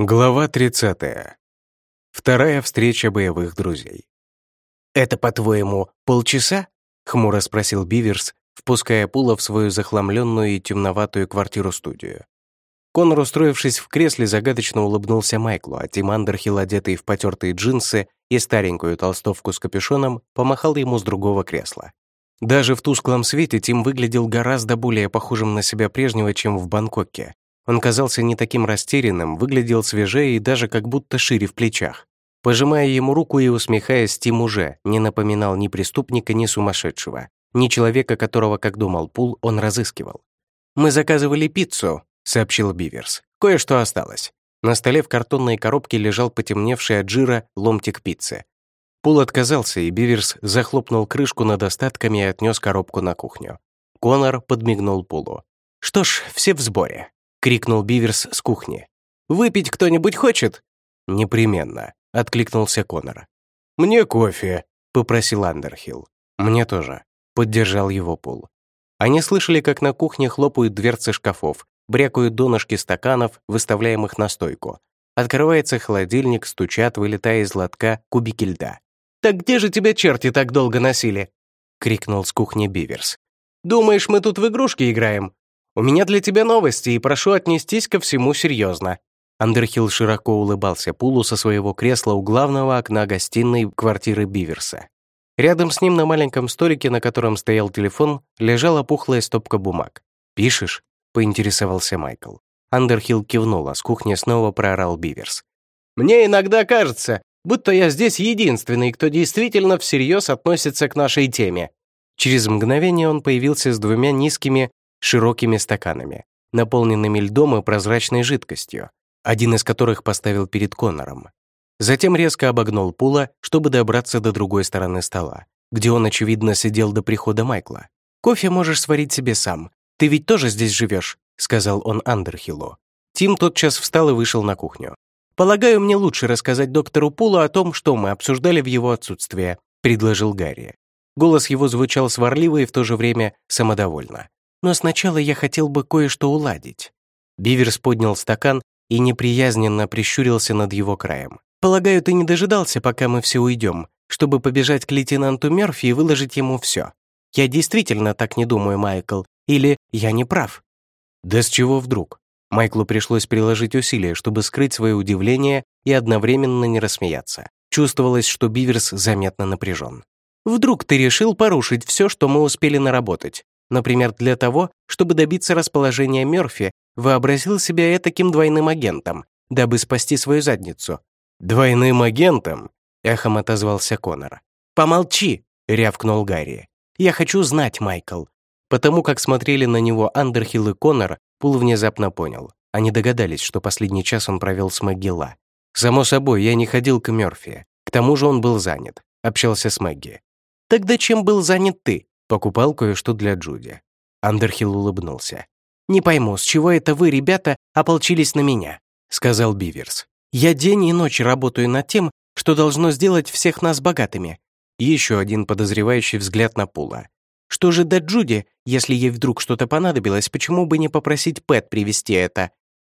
Глава 30. Вторая встреча боевых друзей. «Это, по-твоему, полчаса?» — хмуро спросил Биверс, впуская Пула в свою захламленную и темноватую квартиру-студию. Конор, устроившись в кресле, загадочно улыбнулся Майклу, а Тим Андерхилл, одетый в потертые джинсы и старенькую толстовку с капюшоном, помахал ему с другого кресла. Даже в тусклом свете Тим выглядел гораздо более похожим на себя прежнего, чем в Бангкоке, он казался не таким растерянным, выглядел свежее и даже как будто шире в плечах. Пожимая ему руку и усмехаясь, Тим уже не напоминал ни преступника, ни сумасшедшего, ни человека, которого, как думал Пул, он разыскивал. «Мы заказывали пиццу», — сообщил Биверс. «Кое-что осталось». На столе в картонной коробке лежал потемневший от жира ломтик пиццы. Пул отказался, и Биверс захлопнул крышку над остатками и отнес коробку на кухню. Конор подмигнул Пулу. «Что ж, все в сборе. — крикнул Биверс с кухни. «Выпить кто-нибудь хочет?» «Непременно», — откликнулся Конор. «Мне кофе», — попросил Андерхилл. «Мне тоже», — поддержал его Пул. Они слышали, как на кухне хлопают дверцы шкафов, брякают донышки стаканов, выставляемых на стойку. Открывается холодильник, стучат, вылетая из лотка кубики льда. «Так где же тебя черти так долго носили?» — крикнул с кухни Биверс. «Думаешь, мы тут в игрушки играем? У меня для тебя новости, и прошу отнестись ко всему серьезно». Андерхилл широко улыбался Пулу со своего кресла у главного окна гостиной квартиры Биверса. Рядом с ним на маленьком столике, на котором стоял телефон, лежала пухлая стопка бумаг. «Пишешь?» — поинтересовался Майкл. Андерхилл кивнул, а с кухни снова проорал Биверс. «Мне иногда кажется, будто я здесь единственный, кто действительно всерьез относится к нашей теме». Через мгновение он появился с двумя низкими, широкими стаканами, наполненными льдом и прозрачной жидкостью, один из которых поставил перед Коннором. Затем резко обогнул Пула, чтобы добраться до другой стороны стола, где он, очевидно, сидел до прихода Майкла. «Кофе можешь сварить себе сам. Ты ведь тоже здесь живешь», — сказал он Андерхиллу. Тим тотчас встал и вышел на кухню. «Полагаю, мне лучше рассказать доктору Пулу о том, что мы обсуждали в его отсутствие», — предложил Гарри. Голос его звучал сварливо и в то же время самодовольно. Но сначала я хотел бы кое-что уладить». Биверс поднял стакан и неприязненно прищурился над его краем. «Полагаю, ты не дожидался, пока мы все уйдем, чтобы побежать к лейтенанту Мерфи и выложить ему все. Я действительно так не думаю, Майкл. Или я не прав?» «Да с чего вдруг?» Майклу пришлось приложить усилия, чтобы скрыть свое удивление и одновременно не рассмеяться. Чувствовалось, что Биверс заметно напряжен. «Вдруг ты решил порушить все, что мы успели наработать? Например, для того, чтобы добиться расположения Мёрфи, вообразил себя этаким двойным агентом, дабы спасти свою задницу. «Двойным агентом?» — эхом отозвался Конор. «Помолчи!» — рявкнул Гарри. «Я хочу знать, Майкл». Потому как смотрели на него Андерхилл и Конор, Пул внезапно понял. Они догадались, что последний час он провел с Мэггила. Само собой, я не ходил к Мёрфи. К тому же он был занят, общался с Мэгги. «Тогда чем был занят ты?» Покупал кое-что для Джуди. Андерхилл улыбнулся. «Не пойму, с чего это вы, ребята, ополчились на меня?» — сказал Биверс. «Я день и ночь работаю над тем, что должно сделать всех нас богатыми». еще один подозревающий взгляд на Пула. «Что же до Джуди, если ей вдруг что-то понадобилось, почему бы не попросить Пэт привезти это?»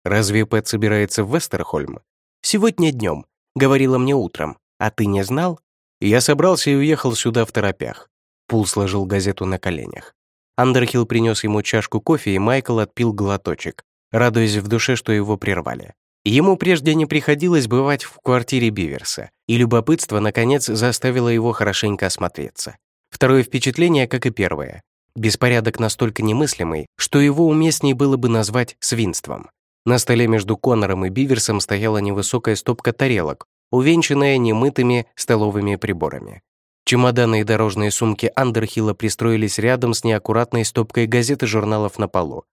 «Разве Пэт собирается в Вестерхольм?» «Сегодня днем», — говорила мне утром. «А ты не знал?» Я собрался и уехал сюда в торопях. Пул сложил газету на коленях. Андерхилл принес ему чашку кофе, и Майкл отпил глоточек, радуясь в душе, что его прервали. Ему прежде не приходилось бывать в квартире Биверса, и любопытство, наконец, заставило его хорошенько осмотреться. Второе впечатление, как и первое. Беспорядок настолько немыслимый, что его уместней было бы назвать свинством. На столе между Коннором и Биверсом стояла невысокая стопка тарелок, увенчанная немытыми столовыми приборами. Чемоданы и дорожные сумки Андерхилла пристроились рядом с неаккуратной стопкой газет и журналов на полу.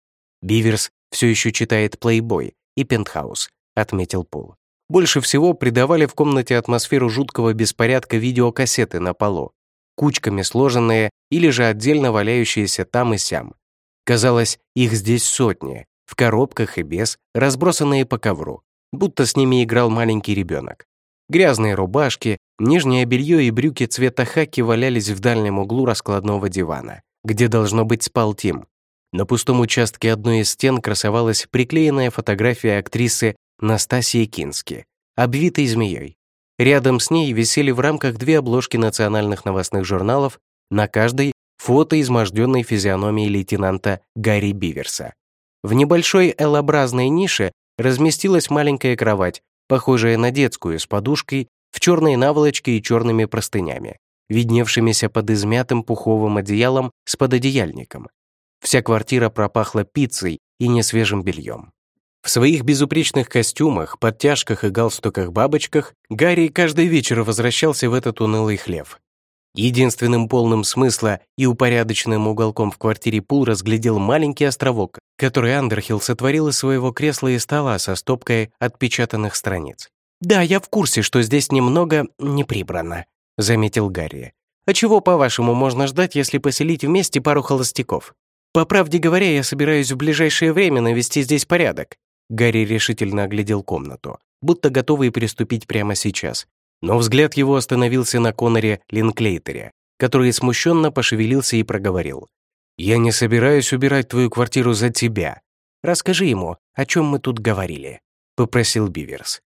«Биверс все еще читает «Плейбой» и «Пентхаус», — отметил Пол. Больше всего придавали в комнате атмосферу жуткого беспорядка видеокассеты на полу, кучками сложенные или же отдельно валяющиеся там и сям. Казалось, их здесь сотни, в коробках и без, разбросанные по ковру, будто с ними играл маленький ребенок. Грязные рубашки, нижнее белье и брюки цвета хаки валялись в дальнем углу раскладного дивана, где должно быть спал Тим. На пустом участке одной из стен красовалась приклеенная фотография актрисы Настасьи Кински, обвитой змеей. Рядом с ней висели в рамках две обложки национальных новостных журналов, на каждой фото изможденной физиономии лейтенанта Гарри Биверса. В небольшой L-образной нише разместилась маленькая кровать, похожая на детскую, с подушкой, в черной наволочке и черными простынями, видневшимися под измятым пуховым одеялом с пододеяльником. Вся квартира пропахла пиццей и несвежим бельем. В своих безупречных костюмах, подтяжках и галстуках-бабочках Гарри каждый вечер возвращался в этот унылый хлев. Единственным полным смысла и упорядоченным уголком в квартире Пул разглядел маленький островок, который Андерхилл сотворил из своего кресла и стола со стопкой отпечатанных страниц. «Да, я в курсе, что здесь немного не прибрано», — заметил Гарри. «А чего, по-вашему, можно ждать, если поселить вместе пару холостяков? По правде говоря, я собираюсь в ближайшее время навести здесь порядок. Гарри решительно оглядел комнату, будто готовый приступить прямо сейчас. Но взгляд его остановился на Коноре Линклейтере, который смущенно пошевелился и проговорил. «Я не собираюсь убирать твою квартиру за тебя. Расскажи ему, о чем мы тут говорили», — попросил Биверс.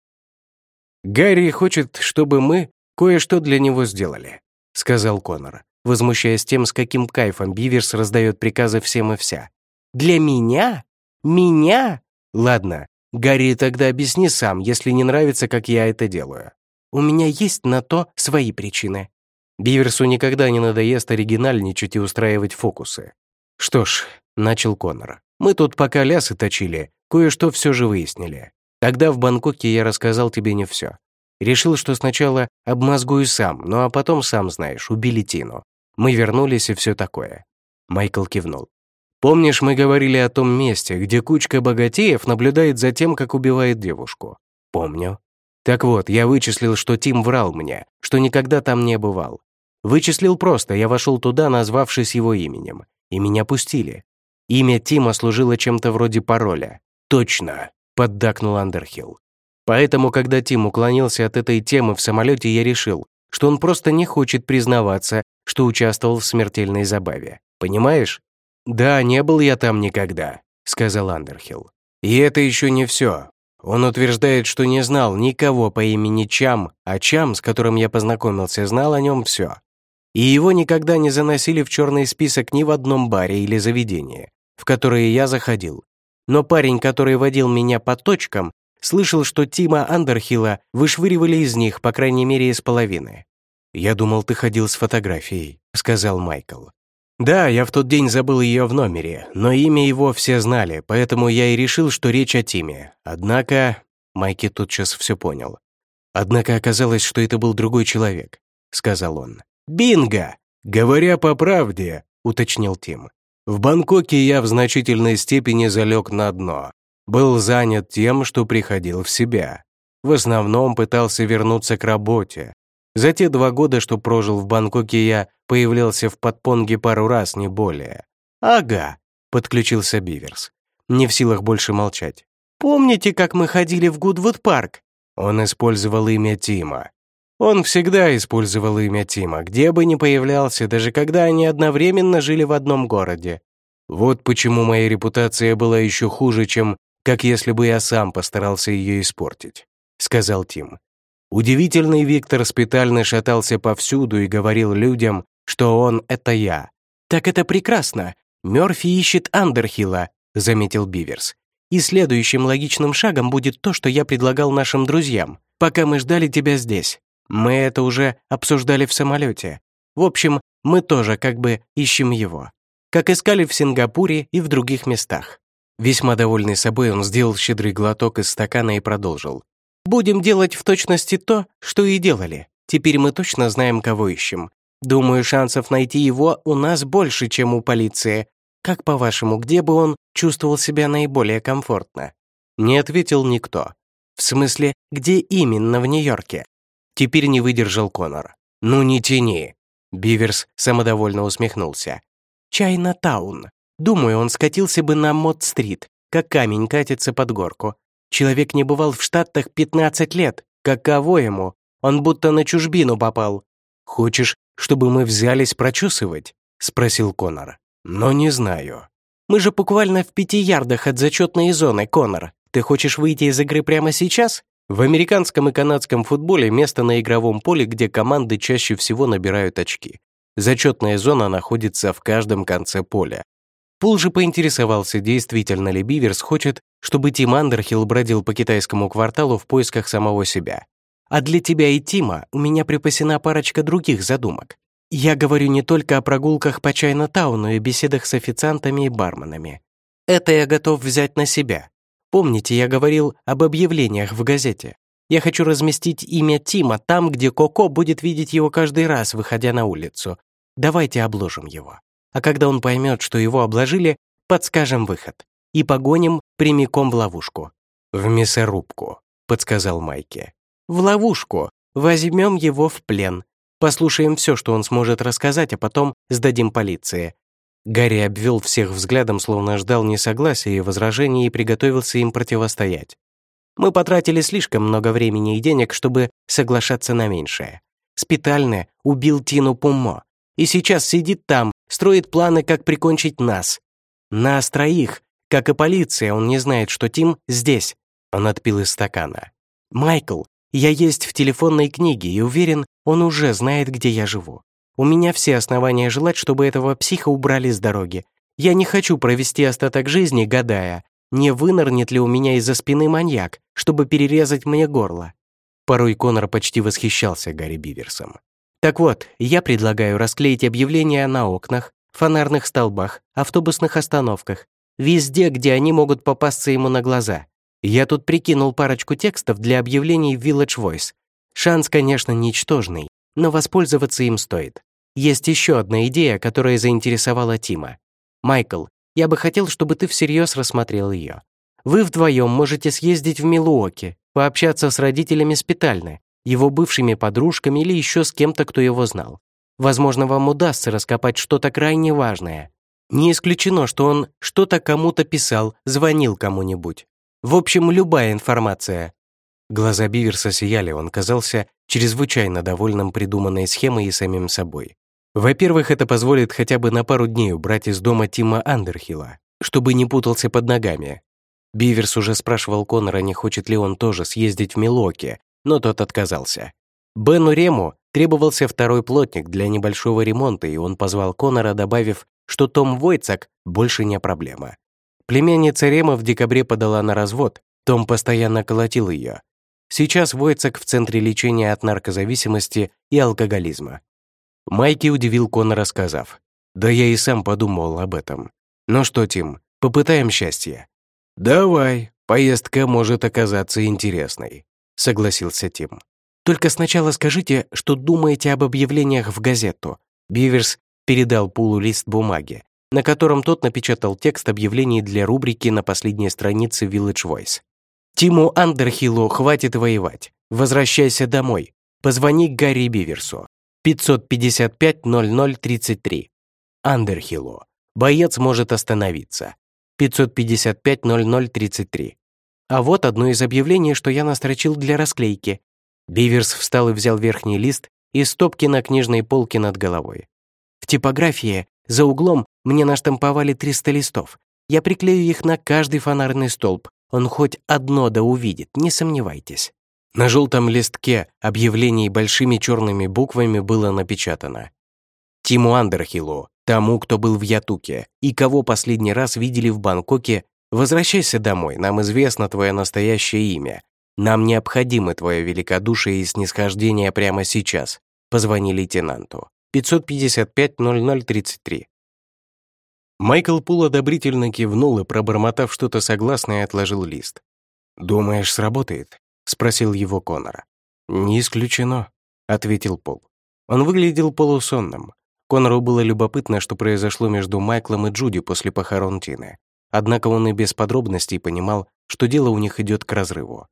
«Гарри хочет, чтобы мы кое-что для него сделали», — сказал Конор, возмущаясь тем, с каким кайфом Биверс раздает приказы всем и вся. «Для меня? Меня? Ладно, Гарри, тогда объясни сам, если не нравится, как я это делаю. У меня есть на то свои причины. Биверсу никогда не надоест оригинальничать и устраивать фокусы. Что ж, начал Коннор. Мы тут пока лясы точили, кое-что все же выяснили. Тогда в Бангкоке я рассказал тебе не все. Решил, что сначала обмозгую сам, ну а потом, сам знаешь, убили Тину. Мы вернулись и все такое. Майкл кивнул. Помнишь, мы говорили о том месте, где кучка богатеев наблюдает за тем, как убивает девушку? Помню. Так вот, я вычислил, что Тим врал мне, что никогда там не бывал. Вычислил просто, я вошел туда, назвавшись его именем, и меня пустили. Имя Тима служило чем-то вроде пароля. «Точно», — поддакнул Андерхилл. Поэтому, когда Тим уклонился от этой темы в самолете, я решил, что он просто не хочет признаваться, что участвовал в смертельной забаве. Понимаешь? «Да, не был я там никогда», — сказал Андерхилл. «И это еще не все. Он утверждает, что не знал никого по имени Чам, а Чам, с которым я познакомился, знал о нем все. И его никогда не заносили в черный список ни в одном баре или заведении, в которые я заходил. Но парень, который водил меня по точкам, слышал, что Тима Андерхилла вышвыривали из них, по крайней мере, из половины. «Я думал, ты ходил с фотографией», — сказал Майкл. Да, я в тот день забыл ее в номере, но имя его все знали, поэтому я и решил, что речь о Тиме. Однако... Майки тотчас все понял. Однако оказалось, что это был другой человек, сказал он. «Бинго! Говоря по правде», — уточнил Тим. «В Бангкоке я в значительной степени залег на дно. Был занят тем, что приходил в себя. В основном пытался вернуться к работе, за те два года, что прожил в Бангкоке, я появлялся в подпонге пару раз, не более. «Ага», — подключился Биверс, не в силах больше молчать. «Помните, как мы ходили в Гудвуд-парк?» Он использовал имя Тима. Он всегда использовал имя Тима, где бы ни появлялся, даже когда они одновременно жили в одном городе. Вот почему моя репутация была еще хуже, чем как если бы я сам постарался ее испортить», — сказал Тим. Удивительный Виктор спитально шатался повсюду и говорил людям, что он — это я. «Так это прекрасно. Мёрфи ищет Андерхилла», — заметил Биверс. «И следующим логичным шагом будет то, что я предлагал нашим друзьям, пока мы ждали тебя здесь. Мы это уже обсуждали в самолете. В общем, мы тоже как бы ищем его. Как искали в Сингапуре и в других местах». Весьма довольный собой, он сделал щедрый глоток из стакана и продолжил. Будем делать в точности то, что и делали. Теперь мы точно знаем, кого ищем. Думаю, шансов найти его у нас больше, чем у полиции. Как по-вашему, где бы он чувствовал себя наиболее комфортно? Не ответил никто. В смысле, где именно в Нью-Йорке? Теперь не выдержал Конор. Ну не тяни. Биверс самодовольно усмехнулся. Чайна-таун. Думаю, он скатился бы на Мод-стрит, как камень катится под горку. Человек не бывал в Штатах 15 лет. Каково ему? Он будто на чужбину попал. «Хочешь, чтобы мы взялись прочесывать?» — спросил Конор. «Но не знаю». «Мы же буквально в пяти ярдах от зачетной зоны, Конор. ты хочешь выйти из игры прямо сейчас? В американском и канадском футболе место на игровом поле, где команды чаще всего набирают очки. Зачетная зона находится в каждом конце поля. Пул же поинтересовался, действительно ли Биверс хочет, чтобы Тим Андерхилл бродил по китайскому кварталу в поисках самого себя. А для тебя и Тима у меня припасена парочка других задумок. Я говорю не только о прогулках по Чайна-тауну и беседах с официантами и барменами. Это я готов взять на себя. Помните, я говорил об объявлениях в газете? Я хочу разместить имя Тима там, где Коко будет видеть его каждый раз, выходя на улицу. Давайте обложим его. А когда он поймет, что его обложили, подскажем выход. И погоним прямиком в ловушку. «В мясорубку», — подсказал Майки. «В ловушку. Возьмем его в плен. Послушаем все, что он сможет рассказать, а потом сдадим полиции. Гарри обвел всех взглядом, словно ждал несогласия и возражений и приготовился им противостоять. Мы потратили слишком много времени и денег, чтобы соглашаться на меньшее. Спитальне убил Тину Пуммо. И сейчас сидит там, строит планы, как прикончить нас. Нас троих. Как и полиция, он не знает, что Тим здесь. Он отпил из стакана. «Майкл, я есть в телефонной книге и уверен, он уже знает, где я живу. У меня все основания желать, чтобы этого психа убрали с дороги. Я не хочу провести остаток жизни, гадая, не вынырнет ли у меня из-за спины маньяк, чтобы перерезать мне горло. Порой Конор почти восхищался Гарри Биверсом. Так вот, я предлагаю расклеить объявления на окнах, фонарных столбах, автобусных остановках, везде, где они могут попасться ему на глаза. Я тут прикинул парочку текстов для объявлений в Village Voice. Шанс, конечно, ничтожный, но воспользоваться им стоит. Есть еще одна идея, которая заинтересовала Тима. «Майкл, я бы хотел, чтобы ты всерьез рассмотрел ее. Вы вдвоем можете съездить в Милуоки, пообщаться с родителями Спитальны, его бывшими подружками или еще с кем-то, кто его знал. Возможно, вам удастся раскопать что-то крайне важное. Не исключено, что он что-то кому-то писал, звонил кому-нибудь. В общем, любая информация. Глаза Биверса сияли, он казался чрезвычайно довольным придуманной схемой и самим собой. Во-первых, это позволит хотя бы на пару дней убрать из дома Тима Андерхилла, чтобы не путался под ногами. Биверс уже спрашивал Конора, не хочет ли он тоже съездить в Милоки, но тот отказался. Бену Рему требовался второй плотник для небольшого ремонта, и он позвал Конора, добавив, что Том Войцак больше не проблема. Племянница Рема в декабре подала на развод, том постоянно колотил ее, Сейчас Войцек в центре лечения от наркозависимости и алкоголизма. Майки удивил Конора, сказав, «Да я и сам подумал об этом. Ну что, Тим, попытаем счастье?» «Давай, поездка может оказаться интересной», — согласился Тим. «Только сначала скажите, что думаете об объявлениях в газету». Биверс передал Пулу лист бумаги, на котором тот напечатал текст объявлений для рубрики на последней странице Village Voice. Тиму Андерхиллу хватит воевать. Возвращайся домой. Позвони Гарри Биверсу. 555-0033. Андерхиллу. Боец может остановиться. 555-0033. А вот одно из объявлений, что я настрочил для расклейки. Биверс встал и взял верхний лист из стопки на книжной полке над головой. В типографии за углом мне наштамповали 300 листов. Я приклею их на каждый фонарный столб, он хоть одно да увидит, не сомневайтесь. На желтом листке объявлений большими черными буквами было напечатано. Тиму Андерхиллу, тому, кто был в Ятуке, и кого последний раз видели в Бангкоке, возвращайся домой, нам известно твое настоящее имя. Нам необходимы твое великодушие и снисхождение прямо сейчас. Позвони лейтенанту. 555-0033. Майкл Пул одобрительно кивнул и, пробормотав что-то согласное, отложил лист. «Думаешь, сработает?» — спросил его Конора. «Не исключено», — ответил Пол. Он выглядел полусонным. Конору было любопытно, что произошло между Майклом и Джуди после похорон Тины. Однако он и без подробностей понимал, что дело у них идет к разрыву.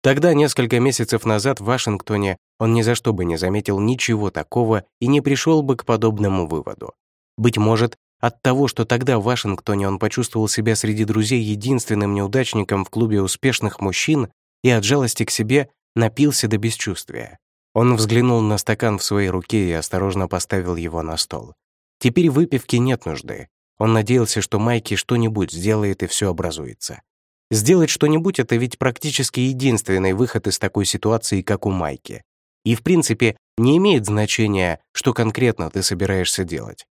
Тогда, несколько месяцев назад, в Вашингтоне он ни за что бы не заметил ничего такого и не пришел бы к подобному выводу. Быть может, от того, что тогда в Вашингтоне он почувствовал себя среди друзей единственным неудачником в клубе успешных мужчин и от жалости к себе напился до бесчувствия. Он взглянул на стакан в своей руке и осторожно поставил его на стол. Теперь выпивки нет нужды. Он надеялся, что Майки что-нибудь сделает и все образуется. Сделать что-нибудь — это ведь практически единственный выход из такой ситуации, как у Майки. И, в принципе, не имеет значения, что конкретно ты собираешься делать.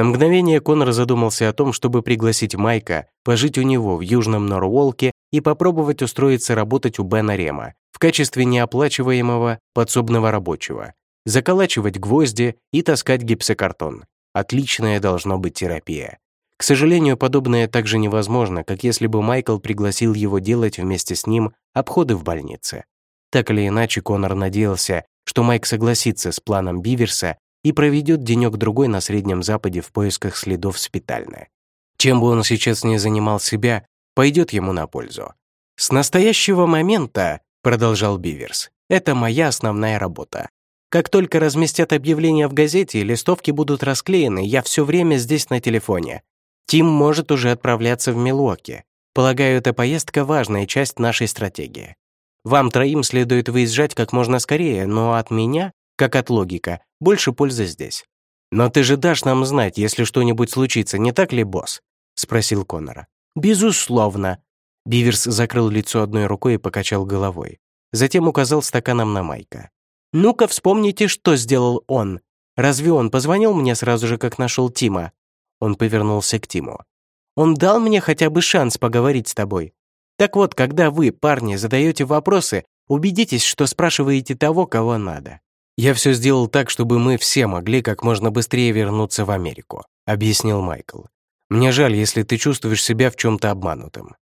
На мгновение Конор задумался о том, чтобы пригласить Майка пожить у него в Южном Норволке и попробовать устроиться работать у Бена Рема в качестве неоплачиваемого подсобного рабочего, заколачивать гвозди и таскать гипсокартон. Отличная должна быть терапия. К сожалению, подобное также невозможно, как если бы Майкл пригласил его делать вместе с ним обходы в больнице. Так или иначе, Конор надеялся, что Майк согласится с планом Биверса и проведет денек-другой на Среднем Западе в поисках следов спитальны. Чем бы он сейчас ни занимал себя, пойдет ему на пользу. «С настоящего момента», — продолжал Биверс, — «это моя основная работа. Как только разместят объявление в газете листовки будут расклеены, я все время здесь на телефоне. Тим может уже отправляться в Милуоки. Полагаю, эта поездка — важная часть нашей стратегии. Вам троим следует выезжать как можно скорее, но от меня, как от логика, больше пользы здесь. Но ты же дашь нам знать, если что-нибудь случится, не так ли, босс?» — спросил Коннора. «Безусловно». Биверс закрыл лицо одной рукой и покачал головой. Затем указал стаканом на Майка. «Ну-ка вспомните, что сделал он. Разве он позвонил мне сразу же, как нашел Тима?» Он повернулся к Тиму. «Он дал мне хотя бы шанс поговорить с тобой. Так вот, когда вы, парни, задаете вопросы, убедитесь, что спрашиваете того, кого надо. Я все сделал так, чтобы мы все могли как можно быстрее вернуться в Америку», — объяснил Майкл. «Мне жаль, если ты чувствуешь себя в чем-то обманутым.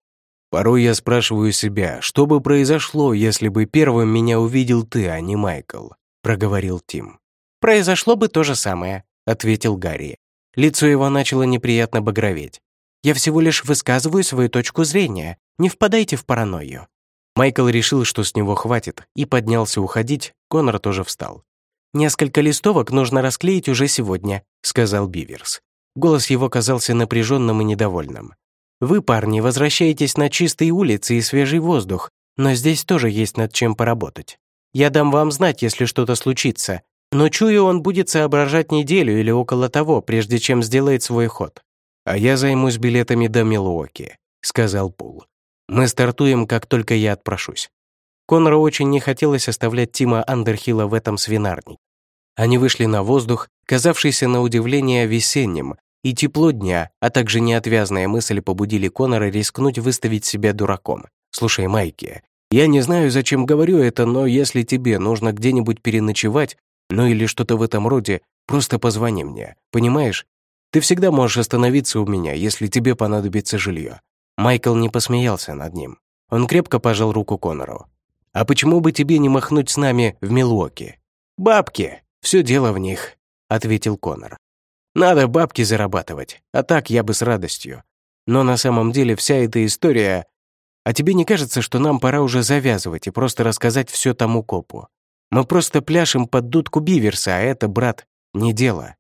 Порой я спрашиваю себя, что бы произошло, если бы первым меня увидел ты, а не Майкл», — проговорил Тим. «Произошло бы то же самое», — ответил Гарри. Лицо его начало неприятно багроветь. «Я всего лишь высказываю свою точку зрения. Не впадайте в паранойю». Майкл решил, что с него хватит, и поднялся уходить, Конор тоже встал. «Несколько листовок нужно расклеить уже сегодня», — сказал Биверс. Голос его казался напряженным и недовольным. «Вы, парни, возвращаетесь на чистые улицы и свежий воздух, но здесь тоже есть над чем поработать. Я дам вам знать, если что-то случится, но чую, он будет соображать неделю или около того, прежде чем сделает свой ход. А я займусь билетами до Милуоки», — сказал Пул. Мы стартуем, как только я отпрошусь. Конору очень не хотелось оставлять Тима Андерхилла в этом свинарнике. Они вышли на воздух, казавшийся на удивление весенним, и тепло дня, а также неотвязная мысль побудили Конора рискнуть выставить себя дураком. «Слушай, Майки, я не знаю, зачем говорю это, но если тебе нужно где-нибудь переночевать, ну или что-то в этом роде, просто позвони мне, понимаешь? Ты всегда можешь остановиться у меня, если тебе понадобится жилье. Майкл не посмеялся над ним. Он крепко пожал руку Конору. «А почему бы тебе не махнуть с нами в Милуоки?» «Бабки! Все дело в них», — ответил Конор. «Надо бабки зарабатывать, а так я бы с радостью. Но на самом деле вся эта история... А тебе не кажется, что нам пора уже завязывать и просто рассказать все тому копу? Мы просто пляшем под дудку Биверса, а это, брат, не дело.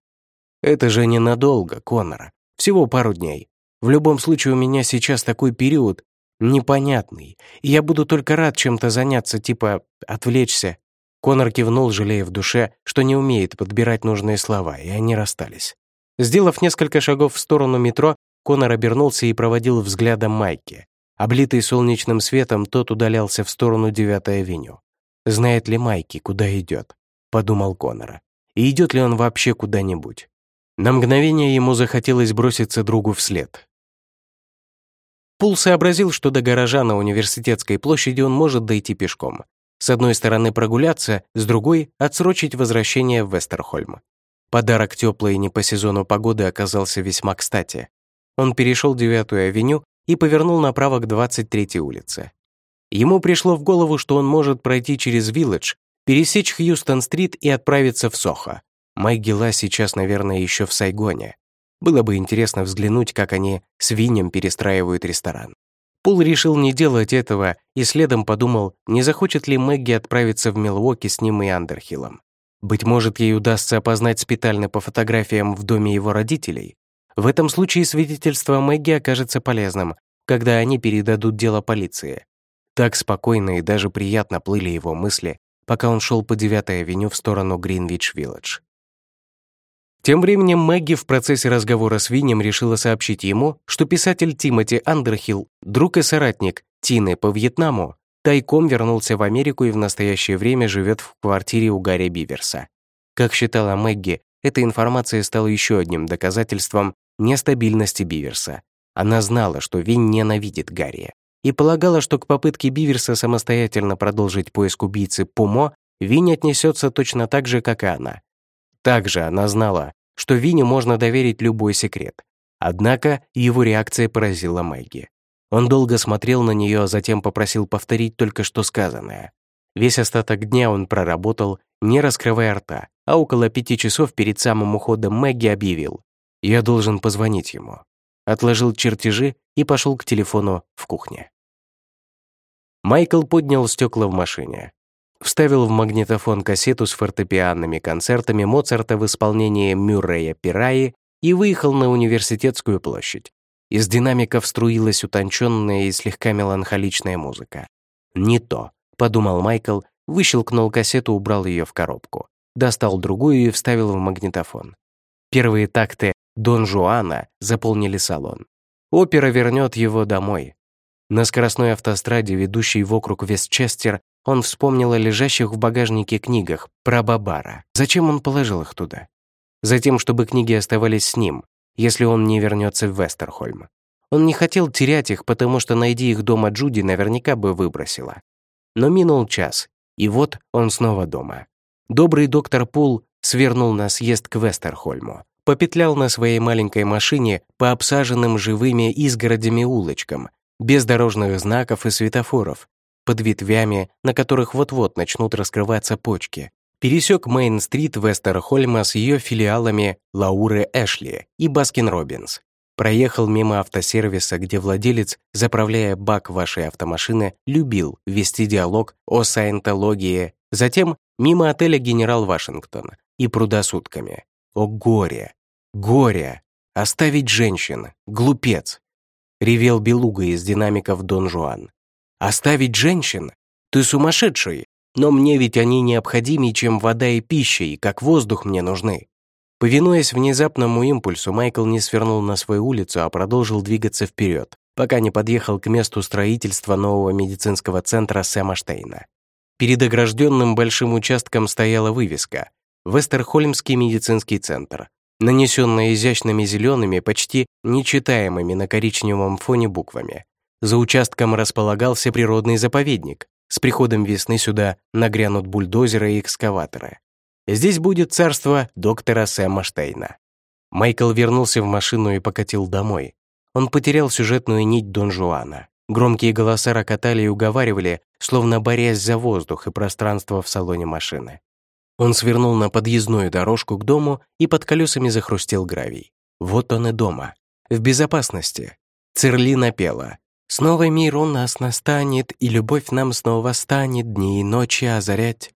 Это же ненадолго, Конор. Всего пару дней. В любом случае, у меня сейчас такой период непонятный, и я буду только рад чем-то заняться, типа отвлечься». Конор кивнул, жалея в душе, что не умеет подбирать нужные слова, и они расстались. Сделав несколько шагов в сторону метро, Конор обернулся и проводил взглядом Майки. Облитый солнечным светом, тот удалялся в сторону 9-й авеню. «Знает ли Майки, куда идет?» — подумал Конора. «И идет ли он вообще куда-нибудь?» На мгновение ему захотелось броситься другу вслед, Пул сообразил, что до гаража на университетской площади он может дойти пешком. С одной стороны прогуляться, с другой — отсрочить возвращение в Вестерхольм. Подарок теплой не по сезону погоды оказался весьма кстати. Он перешел девятую авеню и повернул направо к 23-й улице. Ему пришло в голову, что он может пройти через Вилледж, пересечь Хьюстон-стрит и отправиться в Сохо. Майк Гилла сейчас, наверное, еще в Сайгоне. Было бы интересно взглянуть, как они с Винем перестраивают ресторан. Пул решил не делать этого и следом подумал, не захочет ли Мэгги отправиться в Милуоки с ним и Андерхиллом. Быть может, ей удастся опознать спитально по фотографиям в доме его родителей. В этом случае свидетельство Мэгги окажется полезным, когда они передадут дело полиции. Так спокойно и даже приятно плыли его мысли, пока он шел по 9-й авеню в сторону Гринвич-Вилледж. Тем временем Мэгги в процессе разговора с Винем решила сообщить ему, что писатель Тимоти Андерхилл, друг и соратник Тины по Вьетнаму, тайком вернулся в Америку и в настоящее время живет в квартире у Гарри Биверса. Как считала Мэгги, эта информация стала еще одним доказательством нестабильности Биверса. Она знала, что Вин ненавидит Гарри, и полагала, что к попытке Биверса самостоятельно продолжить поиск убийцы Пумо Винни отнесется точно так же, как и она. Также она знала, что Винни можно доверить любой секрет. Однако его реакция поразила Мэгги. Он долго смотрел на нее, а затем попросил повторить только что сказанное. Весь остаток дня он проработал, не раскрывая рта, а около пяти часов перед самым уходом Мэгги объявил «Я должен позвонить ему». Отложил чертежи и пошел к телефону в кухне. Майкл поднял стекла в машине. Вставил в магнитофон кассету с фортепианными концертами Моцарта в исполнении Мюррея Пираи и выехал на Университетскую площадь. Из динамиков струилась утонченная и слегка меланхоличная музыка. «Не то», — подумал Майкл, выщелкнул кассету, убрал ее в коробку достал другую и вставил в магнитофон. Первые такты «Дон Жуана» заполнили салон. Опера вернет его домой. На скоростной автостраде, ведущей вокруг Вестчестер, он вспомнил о лежащих в багажнике книгах про Бабара. Зачем он положил их туда? Затем, чтобы книги оставались с ним, если он не вернется в Вестерхольм. Он не хотел терять их, потому что, найди их дома Джуди, наверняка бы выбросила. Но минул час, и вот он снова дома. Добрый доктор Пул свернул на съезд к Вестерхольму, попетлял на своей маленькой машине по обсаженным живыми изгородями улочкам, без дорожных знаков и светофоров, под ветвями, на которых вот-вот начнут раскрываться почки. Пересек Мейн-стрит Вестерхольма с ее филиалами Лауры Эшли и Баскин Робинс. Проехал мимо автосервиса, где владелец, заправляя бак вашей автомашины, любил вести диалог о саентологии. Затем мимо отеля «Генерал Вашингтон» и пруда с. О горе! Горе! Оставить женщин! Глупец! Ревел белуга из динамиков Дон Жуан. «Оставить женщин? Ты сумасшедший! Но мне ведь они необходимее, чем вода и пища, и как воздух мне нужны». Повинуясь внезапному импульсу, Майкл не свернул на свою улицу, а продолжил двигаться вперед, пока не подъехал к месту строительства нового медицинского центра Сэма Штейна. Перед огражденным большим участком стояла вывеска «Вестерхольмский медицинский центр», нанесенная изящными зелеными, почти нечитаемыми на коричневом фоне буквами. За участком располагался природный заповедник. С приходом весны сюда нагрянут бульдозеры и экскаваторы. Здесь будет царство доктора Сэма Штейна. Майкл вернулся в машину и покатил домой. Он потерял сюжетную нить Дон Жуана. Громкие голоса рокотали и уговаривали, словно борясь за воздух и пространство в салоне машины. Он свернул на подъездную дорожку к дому и под колесами захрустел гравий. Вот он и дома. В безопасности. Цирли напела. «Снова мир у нас настанет, и любовь нам снова станет дни и ночи озарять».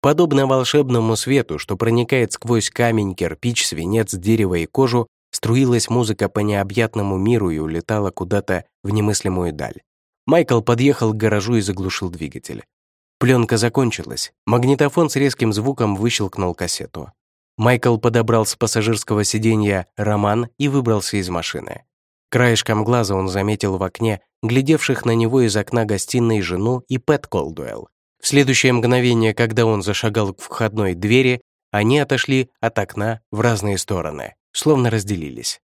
Подобно волшебному свету, что проникает сквозь камень, кирпич, свинец, дерево и кожу, Струилась музыка по необъятному миру и улетала куда-то в немыслимую даль. Майкл подъехал к гаражу и заглушил двигатель. Пленка закончилась. Магнитофон с резким звуком выщелкнул кассету. Майкл подобрал с пассажирского сиденья роман и выбрался из машины. Краешком глаза он заметил в окне, глядевших на него из окна гостиной жену и Пэт Колдуэлл. В следующее мгновение, когда он зашагал к входной двери, они отошли от окна в разные стороны словно разделились.